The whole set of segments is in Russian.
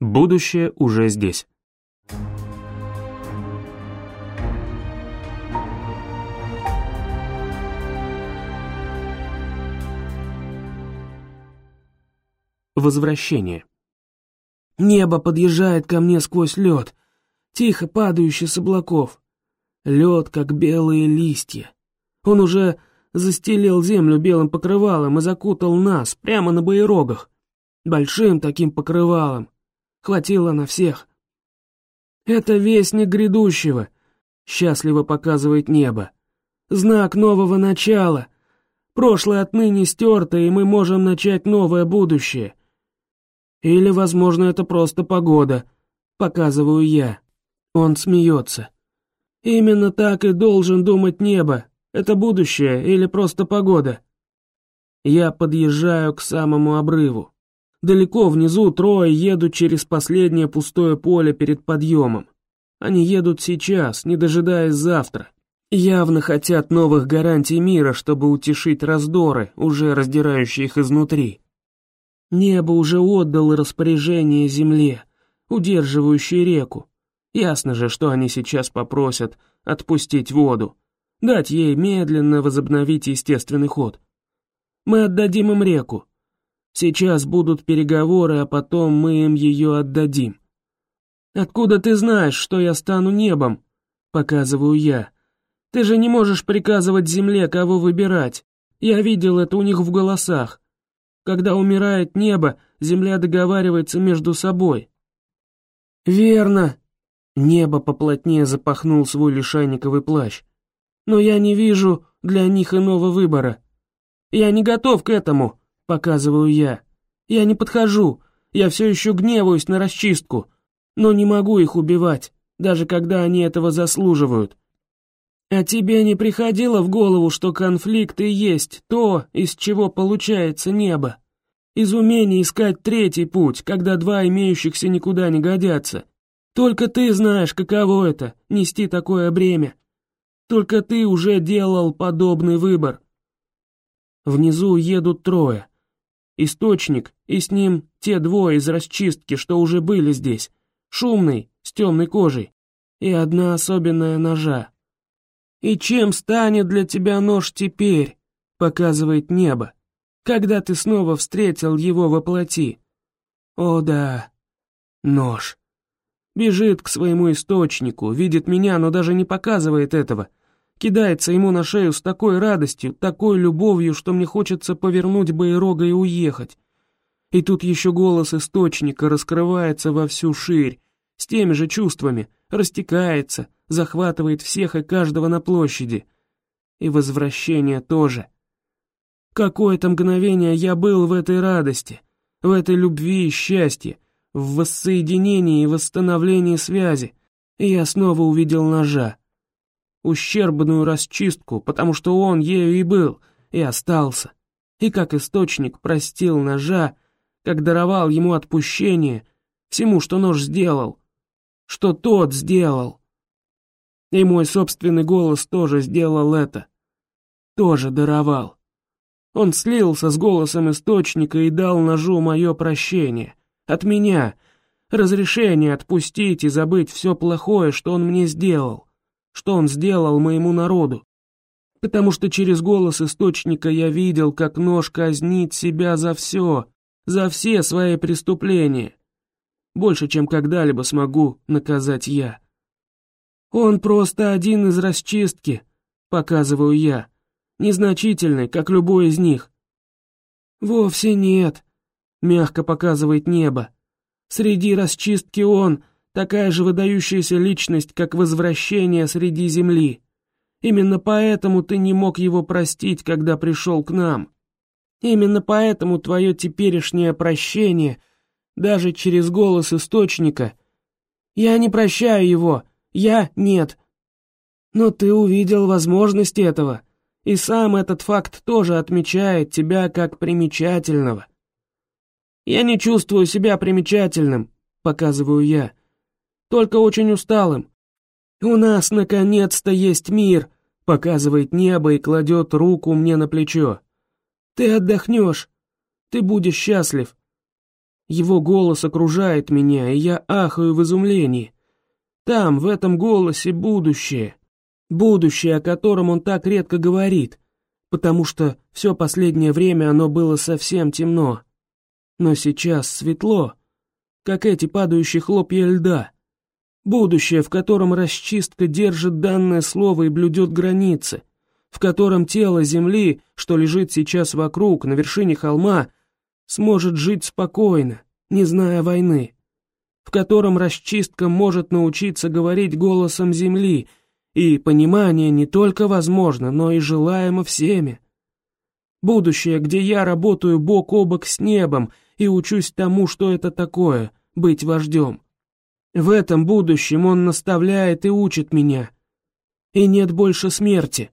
Будущее уже здесь. Возвращение. Небо подъезжает ко мне сквозь лед, тихо падающий с облаков. Лед, как белые листья. Он уже застелил землю белым покрывалом и закутал нас прямо на боерогах. Большим таким покрывалом. Хватило на всех. Это вестник грядущего, счастливо показывает небо. Знак нового начала. Прошлое отныне стерто, и мы можем начать новое будущее. Или, возможно, это просто погода, показываю я. Он смеется. Именно так и должен думать небо. Это будущее или просто погода. Я подъезжаю к самому обрыву. Далеко внизу трое едут через последнее пустое поле перед подъемом. Они едут сейчас, не дожидаясь завтра. Явно хотят новых гарантий мира, чтобы утешить раздоры, уже раздирающие их изнутри. Небо уже отдало распоряжение земле, удерживающей реку. Ясно же, что они сейчас попросят отпустить воду, дать ей медленно возобновить естественный ход. Мы отдадим им реку. Сейчас будут переговоры, а потом мы им ее отдадим. «Откуда ты знаешь, что я стану небом?» — показываю я. «Ты же не можешь приказывать земле, кого выбирать. Я видел это у них в голосах. Когда умирает небо, земля договаривается между собой. Верно. Небо поплотнее запахнул свой лишайниковый плащ. Но я не вижу для них иного выбора. Я не готов к этому, показываю я. Я не подхожу, я все еще гневаюсь на расчистку, но не могу их убивать, даже когда они этого заслуживают. А тебе не приходило в голову, что конфликт и есть то, из чего получается небо? Из умения искать третий путь, когда два имеющихся никуда не годятся. Только ты знаешь, каково это — нести такое бремя. Только ты уже делал подобный выбор. Внизу едут трое. Источник, и с ним те двое из расчистки, что уже были здесь. Шумный, с темной кожей. И одна особенная ножа. «И чем станет для тебя нож теперь?» — показывает небо. «Когда ты снова встретил его во плоти?» «О да, нож». Бежит к своему источнику, видит меня, но даже не показывает этого. Кидается ему на шею с такой радостью, такой любовью, что мне хочется повернуть Байрога и уехать. И тут еще голос источника раскрывается во всю ширь, с теми же чувствами, растекается, захватывает всех и каждого на площади. И возвращение тоже. Какое-то мгновение я был в этой радости, в этой любви и счастье, в воссоединении и восстановлении связи, и я снова увидел ножа. Ущербную расчистку, потому что он ею и был, и остался. И как источник простил ножа, как даровал ему отпущение всему, что нож сделал, что тот сделал. И мой собственный голос тоже сделал это. Тоже даровал. Он слился с голосом источника и дал ножу мое прощение. От меня. Разрешение отпустить и забыть все плохое, что он мне сделал. Что он сделал моему народу. Потому что через голос источника я видел, как нож казнит себя за все, за все свои преступления. Больше, чем когда-либо смогу наказать я. Он просто один из расчистки, показываю я, незначительный, как любой из них. Вовсе нет, мягко показывает небо. Среди расчистки он такая же выдающаяся личность, как возвращение среди земли. Именно поэтому ты не мог его простить, когда пришел к нам. Именно поэтому твое теперешнее прощение, даже через голос источника, я не прощаю его, я нет. Но ты увидел возможность этого, и сам этот факт тоже отмечает тебя как примечательного. Я не чувствую себя примечательным, показываю я, только очень усталым. У нас наконец-то есть мир, показывает небо и кладет руку мне на плечо. Ты отдохнешь, ты будешь счастлив. Его голос окружает меня, и я ахаю в изумлении. Там, в этом голосе, будущее. Будущее, о котором он так редко говорит, потому что все последнее время оно было совсем темно. Но сейчас светло, как эти падающие хлопья льда. Будущее, в котором расчистка держит данное слово и блюдет границы, в котором тело Земли, что лежит сейчас вокруг, на вершине холма, сможет жить спокойно, не зная войны, в котором расчистка может научиться говорить голосом Земли, и понимание не только возможно, но и желаемо всеми. Будущее, где я работаю бок о бок с небом и учусь тому, что это такое — быть вождем. В этом будущем он наставляет и учит меня. И нет больше смерти,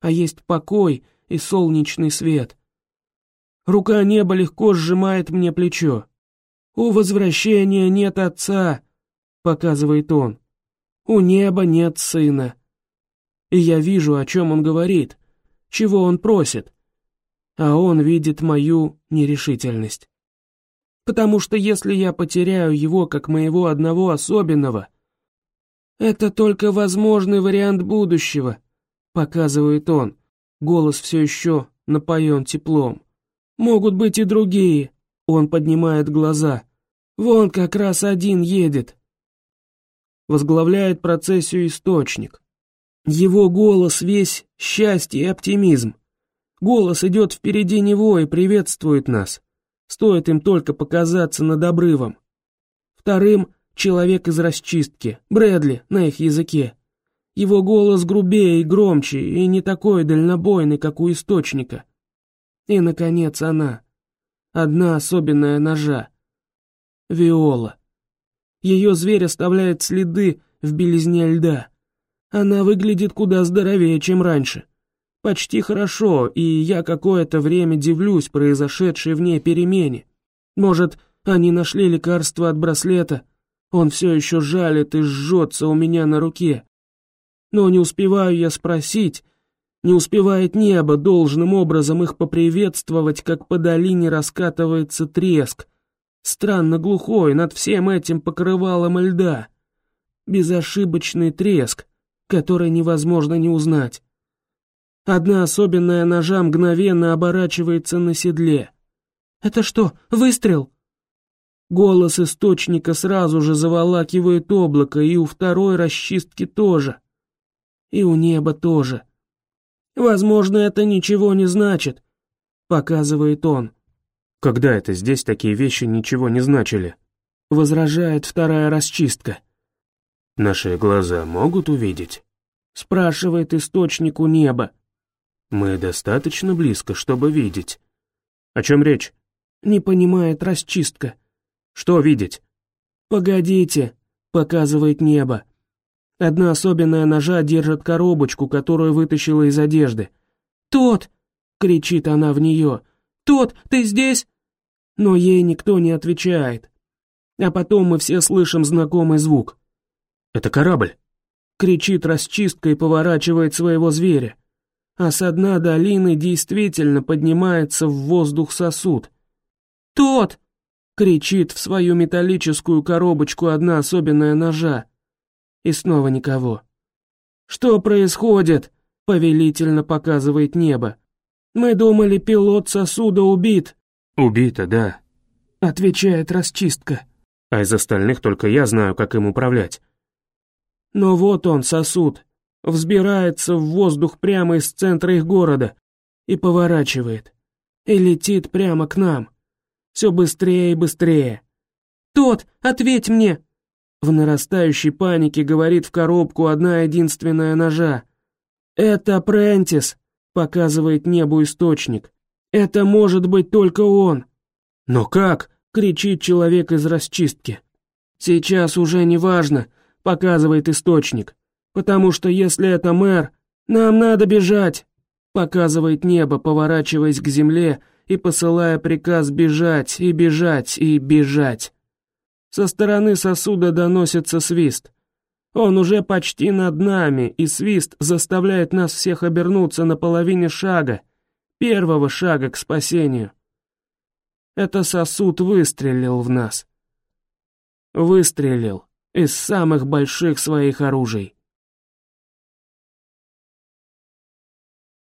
а есть покой и солнечный свет. Рука неба легко сжимает мне плечо. «У возвращения нет отца», — показывает он. «У неба нет сына». И я вижу, о чем он говорит, чего он просит. А он видит мою нерешительность. Потому что если я потеряю его как моего одного особенного, это только возможный вариант будущего, показывает он. Голос все еще напоен теплом. Могут быть и другие. Он поднимает глаза. Вон как раз один едет. Возглавляет процессию источник. Его голос весь счастье и оптимизм. Голос идет впереди него и приветствует нас. Стоит им только показаться над обрывом. Вторым — человек из расчистки, Брэдли на их языке. Его голос грубее и громче, и не такой дальнобойный, как у источника. И, наконец, она. Одна особенная ножа. Виола. Ее зверь оставляет следы в белизне льда. Она выглядит куда здоровее, чем раньше. Почти хорошо, и я какое-то время дивлюсь произошедшей в ней перемене. Может, они нашли лекарство от браслета? Он все еще жалит и жжется у меня на руке. Но не успеваю я спросить, не успевает небо должным образом их поприветствовать, как по долине раскатывается треск. Странно глухой над всем этим покрывалом льда. Безошибочный треск, который невозможно не узнать. Одна особенная ножа мгновенно оборачивается на седле. «Это что, выстрел?» Голос источника сразу же заволакивает облако, и у второй расчистки тоже. И у неба тоже. «Возможно, это ничего не значит», — показывает он. «Когда это здесь такие вещи ничего не значили?» — возражает вторая расчистка. «Наши глаза могут увидеть?» — спрашивает источник у неба. Мы достаточно близко, чтобы видеть. О чем речь? Не понимает расчистка. Что видеть? Погодите, показывает небо. Одна особенная ножа держит коробочку, которую вытащила из одежды. «Тот!» — кричит она в нее. «Тот, ты здесь?» Но ей никто не отвечает. А потом мы все слышим знакомый звук. «Это корабль!» — кричит расчистка и поворачивает своего зверя а со дна долины действительно поднимается в воздух сосуд. «Тот!» — кричит в свою металлическую коробочку одна особенная ножа. И снова никого. «Что происходит?» — повелительно показывает небо. «Мы думали, пилот сосуда убит». «Убито, да», — отвечает расчистка. «А из остальных только я знаю, как им управлять». Но вот он, сосуд, взбирается в воздух прямо из центра их города и поворачивает, и летит прямо к нам. Все быстрее и быстрее. «Тот, ответь мне!» В нарастающей панике говорит в коробку одна единственная ножа. «Это Прентис», — показывает небу источник. «Это может быть только он». «Но как?» — кричит человек из расчистки. «Сейчас уже не важно», — показывает источник. «Потому что если это мэр, нам надо бежать!» Показывает небо, поворачиваясь к земле и посылая приказ бежать и бежать и бежать. Со стороны сосуда доносится свист. Он уже почти над нами, и свист заставляет нас всех обернуться на половине шага, первого шага к спасению. Это сосуд выстрелил в нас. Выстрелил из самых больших своих оружий.